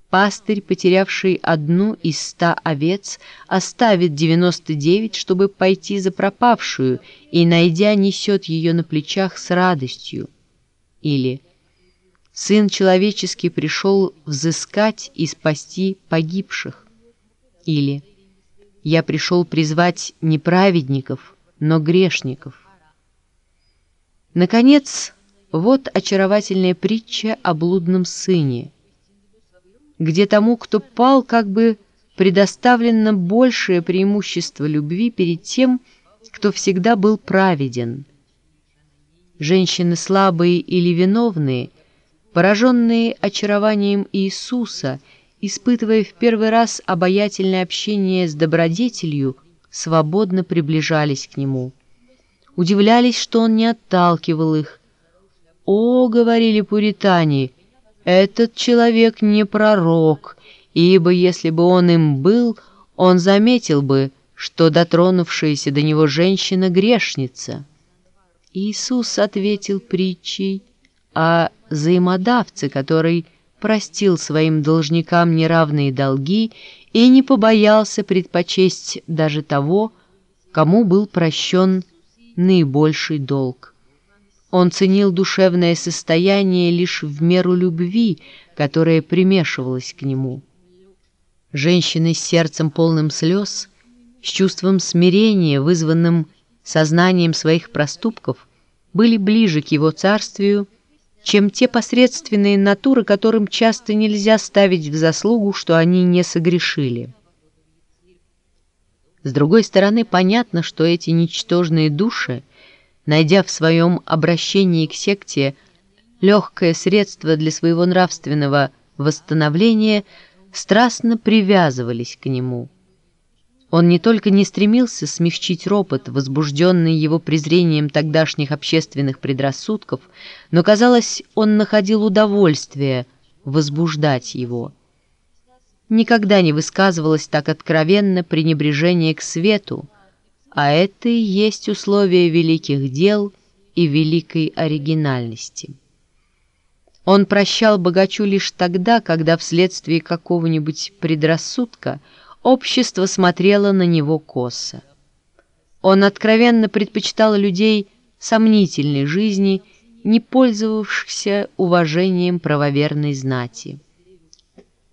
«Пастырь, потерявший одну из ста овец, оставит девяносто девять, чтобы пойти за пропавшую, и, найдя, несет ее на плечах с радостью» или «Сын человеческий пришел взыскать и спасти погибших» или «Я пришел призвать не праведников, но грешников». Наконец, вот очаровательная притча о блудном сыне, где тому, кто пал, как бы предоставлено большее преимущество любви перед тем, кто всегда был праведен. Женщины слабые или виновные, пораженные очарованием Иисуса, испытывая в первый раз обаятельное общение с добродетелью, свободно приближались к Нему удивлялись, что он не отталкивал их. «О, — говорили пуритане, — этот человек не пророк, ибо если бы он им был, он заметил бы, что дотронувшаяся до него женщина грешница». Иисус ответил притчей о взаимодавце, который простил своим должникам неравные долги и не побоялся предпочесть даже того, кому был прощен наибольший долг. Он ценил душевное состояние лишь в меру любви, которая примешивалась к нему. Женщины с сердцем полным слез, с чувством смирения, вызванным сознанием своих проступков, были ближе к его царствию, чем те посредственные натуры, которым часто нельзя ставить в заслугу, что они не согрешили. С другой стороны, понятно, что эти ничтожные души, найдя в своем обращении к секте легкое средство для своего нравственного восстановления, страстно привязывались к нему. Он не только не стремился смягчить ропот, возбужденный его презрением тогдашних общественных предрассудков, но, казалось, он находил удовольствие возбуждать его – никогда не высказывалось так откровенно пренебрежение к свету, а это и есть условие великих дел и великой оригинальности. Он прощал богачу лишь тогда, когда вследствие какого-нибудь предрассудка общество смотрело на него косо. Он откровенно предпочитал людей сомнительной жизни, не пользовавшихся уважением правоверной знати.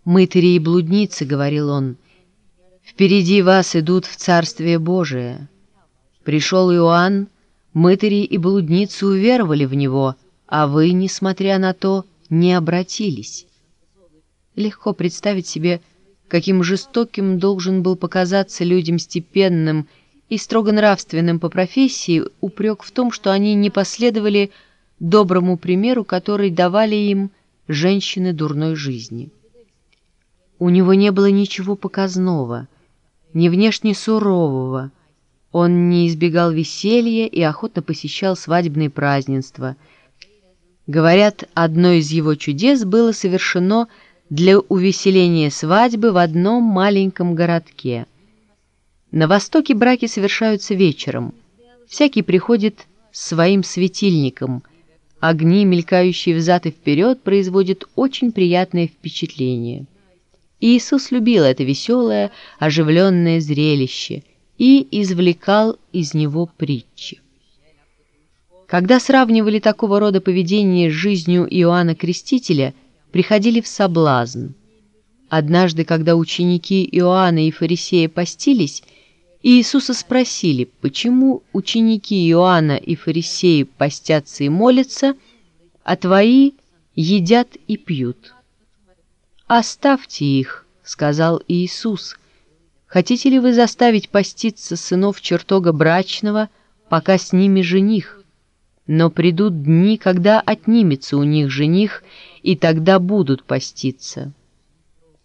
«Мытари и блудницы», — говорил он, — «впереди вас идут в Царствие Божие». Пришел Иоанн, мытари и блудницы уверовали в него, а вы, несмотря на то, не обратились. Легко представить себе, каким жестоким должен был показаться людям степенным и строго нравственным по профессии упрек в том, что они не последовали доброму примеру, который давали им женщины дурной жизни. У него не было ничего показного, ни внешне сурового. Он не избегал веселья и охотно посещал свадебные празднества. Говорят, одно из его чудес было совершено для увеселения свадьбы в одном маленьком городке. На Востоке браки совершаются вечером. Всякий приходит своим светильником. Огни, мелькающие взад и вперед, производят очень приятное впечатление. Иисус любил это веселое, оживленное зрелище и извлекал из него притчи. Когда сравнивали такого рода поведение с жизнью Иоанна Крестителя, приходили в соблазн. Однажды, когда ученики Иоанна и фарисея постились, Иисуса спросили, почему ученики Иоанна и фарисеи постятся и молятся, а твои едят и пьют. «Оставьте их», — сказал Иисус. «Хотите ли вы заставить поститься сынов чертога брачного, пока с ними жених? но придут дни, когда отнимется у них жених, и тогда будут поститься.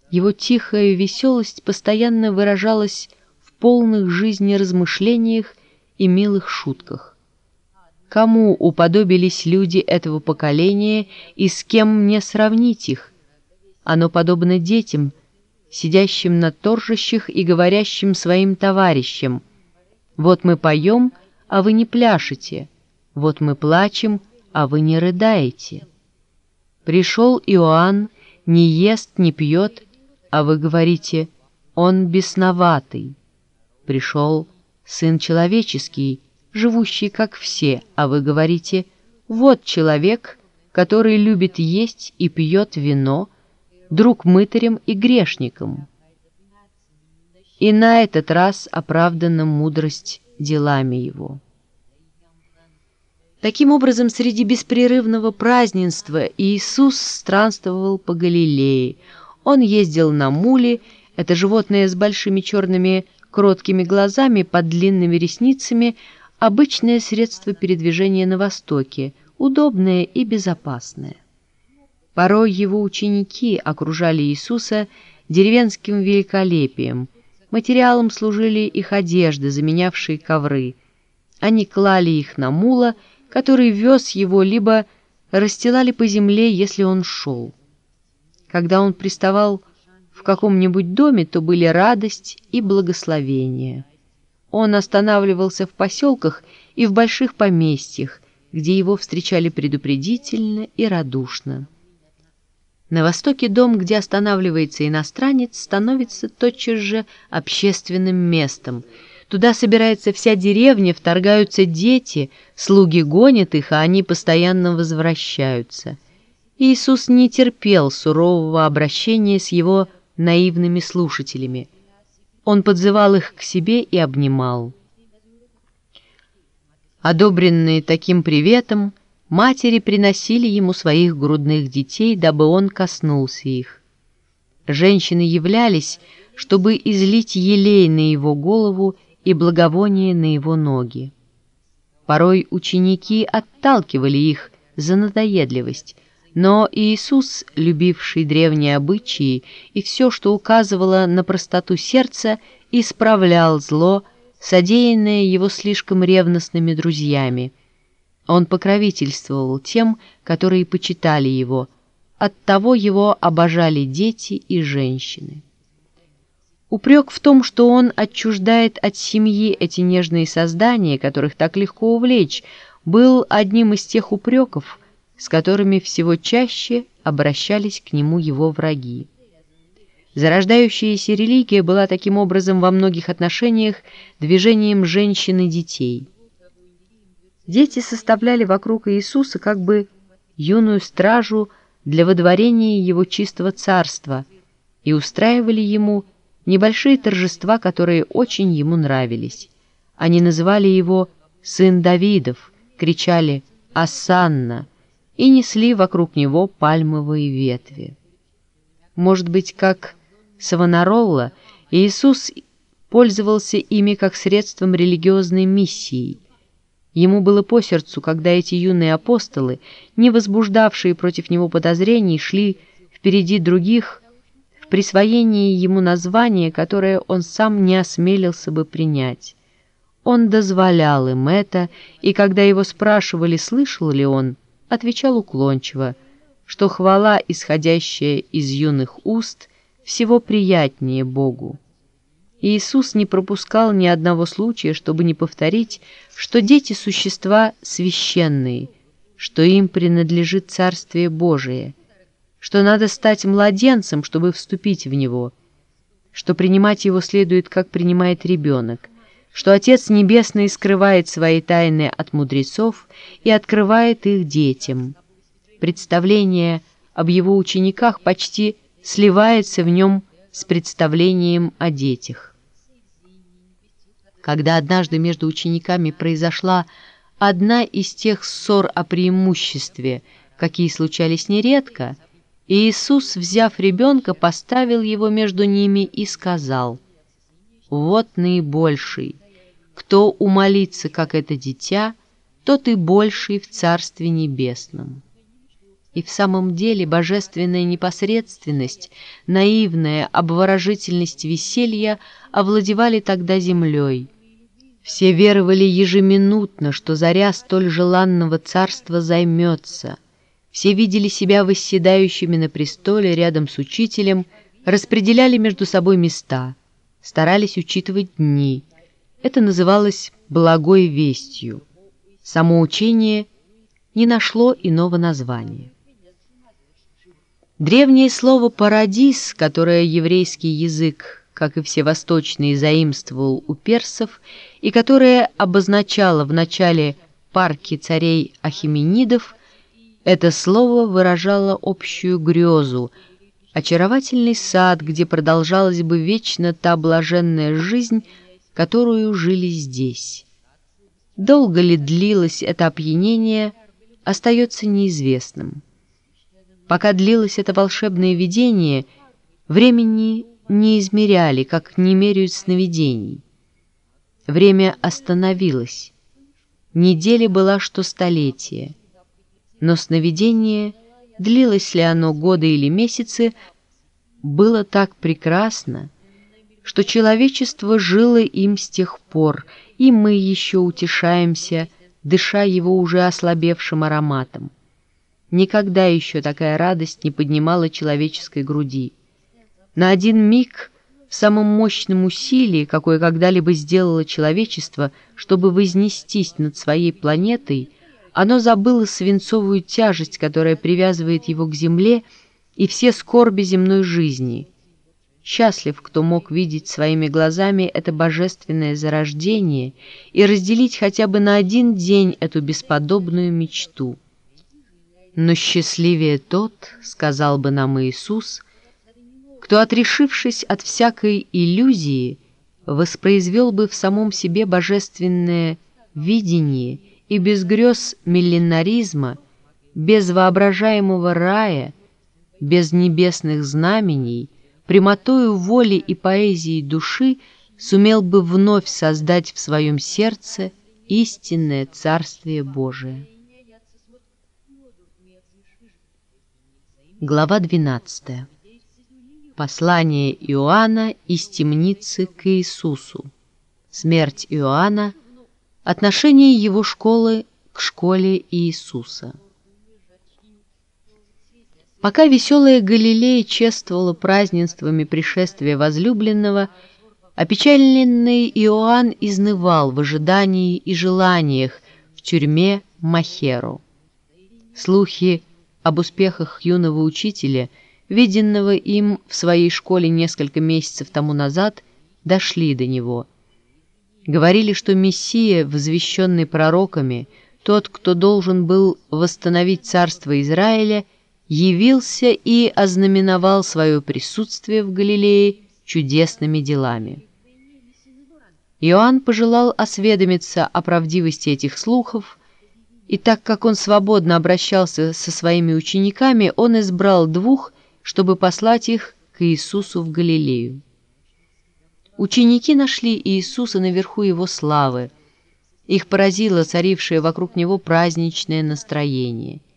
Его тихая веселость постоянно выражалась в полных жизни размышлениях и милых шутках. Кому уподобились люди этого поколения и с кем мне сравнить их? Оно подобно детям, сидящим на торжищах и говорящим своим товарищам. Вот мы поем, а вы не пляшете, вот мы плачем, а вы не рыдаете. Пришел Иоанн, не ест, не пьет, а вы говорите, он бесноватый. Пришел Сын Человеческий, живущий как все, а вы говорите, вот человек, который любит есть и пьет вино, друг мытарям и грешникам. И на этот раз оправдана мудрость делами его. Таким образом, среди беспрерывного празднества Иисус странствовал по Галилее. Он ездил на муле, это животное с большими черными кроткими глазами под длинными ресницами, обычное средство передвижения на Востоке, удобное и безопасное. Порой его ученики окружали Иисуса деревенским великолепием, материалом служили их одежды, заменявшие ковры. Они клали их на мула, который вез его, либо расстилали по земле, если он шел. Когда он приставал в каком-нибудь доме, то были радость и благословение. Он останавливался в поселках и в больших поместьях, где его встречали предупредительно и радушно. На востоке дом, где останавливается иностранец, становится тотчас же общественным местом. Туда собирается вся деревня, вторгаются дети, слуги гонят их, а они постоянно возвращаются. Иисус не терпел сурового обращения с его наивными слушателями – он подзывал их к себе и обнимал. Одобренные таким приветом, матери приносили ему своих грудных детей, дабы он коснулся их. Женщины являлись, чтобы излить елей на его голову и благовоние на его ноги. Порой ученики отталкивали их за надоедливость, но Иисус, любивший древние обычаи и все, что указывало на простоту сердца, исправлял зло, содеянное его слишком ревностными друзьями. Он покровительствовал тем, которые почитали его, оттого его обожали дети и женщины. Упрек в том, что он отчуждает от семьи эти нежные создания, которых так легко увлечь, был одним из тех упреков, с которыми всего чаще обращались к нему его враги. Зарождающаяся религия была таким образом во многих отношениях движением женщин и детей. Дети составляли вокруг Иисуса как бы юную стражу для водворения его чистого царства и устраивали ему небольшие торжества, которые очень ему нравились. Они называли его «сын Давидов», кричали «Асанна», и несли вокруг него пальмовые ветви. Может быть, как Савонаролла, Иисус пользовался ими как средством религиозной миссии. Ему было по сердцу, когда эти юные апостолы, не возбуждавшие против него подозрений, шли впереди других в присвоении ему названия, которое он сам не осмелился бы принять. Он дозволял им это, и когда его спрашивали, слышал ли он, отвечал уклончиво, что хвала, исходящая из юных уст, всего приятнее Богу. Иисус не пропускал ни одного случая, чтобы не повторить, что дети – существа священные, что им принадлежит Царствие Божие, что надо стать младенцем, чтобы вступить в него, что принимать его следует, как принимает ребенок – что Отец Небесный скрывает свои тайны от мудрецов и открывает их детям. Представление об его учениках почти сливается в нем с представлением о детях. Когда однажды между учениками произошла одна из тех ссор о преимуществе, какие случались нередко, Иисус, взяв ребенка, поставил его между ними и сказал, «Вот наибольший, кто умолится, как это дитя, тот и больший в Царстве Небесном. И в самом деле божественная непосредственность, наивная обворожительность веселья овладевали тогда землей. Все веровали ежеминутно, что заря столь желанного царства займется. Все видели себя восседающими на престоле рядом с учителем, распределяли между собой места, старались учитывать дни. Это называлось «благой вестью». Самоучение не нашло иного названия. Древнее слово «парадис», которое еврейский язык, как и все восточные, заимствовал у персов, и которое обозначало в начале парки царей Ахименидов, это слово выражало общую грезу, очаровательный сад, где продолжалась бы вечно та блаженная жизнь, которую жили здесь. Долго ли длилось это опьянение, остается неизвестным. Пока длилось это волшебное видение, времени не измеряли, как не меряют сновидений. Время остановилось. Неделя была что столетие. Но сновидение, длилось ли оно годы или месяцы, было так прекрасно, что человечество жило им с тех пор — и мы еще утешаемся, дыша его уже ослабевшим ароматом. Никогда еще такая радость не поднимала человеческой груди. На один миг в самом мощном усилии, какое когда-либо сделало человечество, чтобы вознестись над своей планетой, оно забыло свинцовую тяжесть, которая привязывает его к земле и все скорби земной жизни — Счастлив, кто мог видеть своими глазами это божественное зарождение и разделить хотя бы на один день эту бесподобную мечту. Но счастливее тот, сказал бы нам Иисус, кто, отрешившись от всякой иллюзии, воспроизвел бы в самом себе божественное видение и без грез миллинаризма, без воображаемого рая, без небесных знамений, прямотою воли и поэзией души сумел бы вновь создать в своем сердце истинное Царствие Божие. Глава 12. Послание Иоанна из темницы к Иисусу. Смерть Иоанна. Отношение его школы к школе Иисуса. Пока веселая Галилея чествовала празднествами пришествия возлюбленного, опечаленный Иоанн изнывал в ожидании и желаниях в тюрьме Махеру. Слухи об успехах юного учителя, виденного им в своей школе несколько месяцев тому назад, дошли до него. Говорили, что Мессия, возвещенный пророками, тот, кто должен был восстановить царство Израиля, — явился и ознаменовал свое присутствие в Галилее чудесными делами. Иоанн пожелал осведомиться о правдивости этих слухов, и так как он свободно обращался со своими учениками, он избрал двух, чтобы послать их к Иисусу в Галилею. Ученики нашли Иисуса наверху его славы. Их поразило царившее вокруг него праздничное настроение –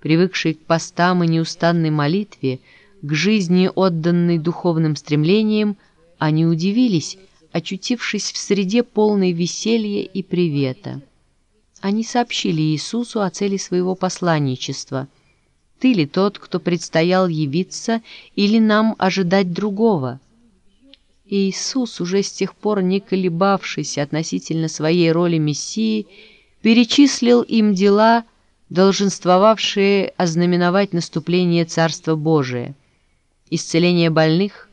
привыкшие к постам и неустанной молитве, к жизни, отданной духовным стремлениям, они удивились, очутившись в среде полной веселья и привета. Они сообщили Иисусу о цели своего посланничества. «Ты ли тот, кто предстоял явиться, или нам ожидать другого?» Иисус, уже с тех пор не колебавшийся относительно своей роли Мессии, перечислил им дела, долженствовавшие ознаменовать наступление Царства Божия, исцеление больных,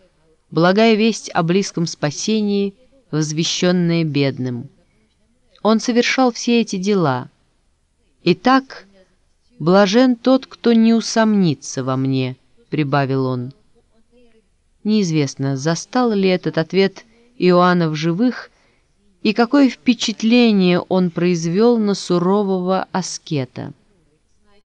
благая весть о близком спасении, возвещенная бедным. Он совершал все эти дела. Итак, блажен тот, кто не усомнится во мне, прибавил он. Неизвестно, застал ли этот ответ Иоанна в живых, и какое впечатление он произвел на сурового аскета.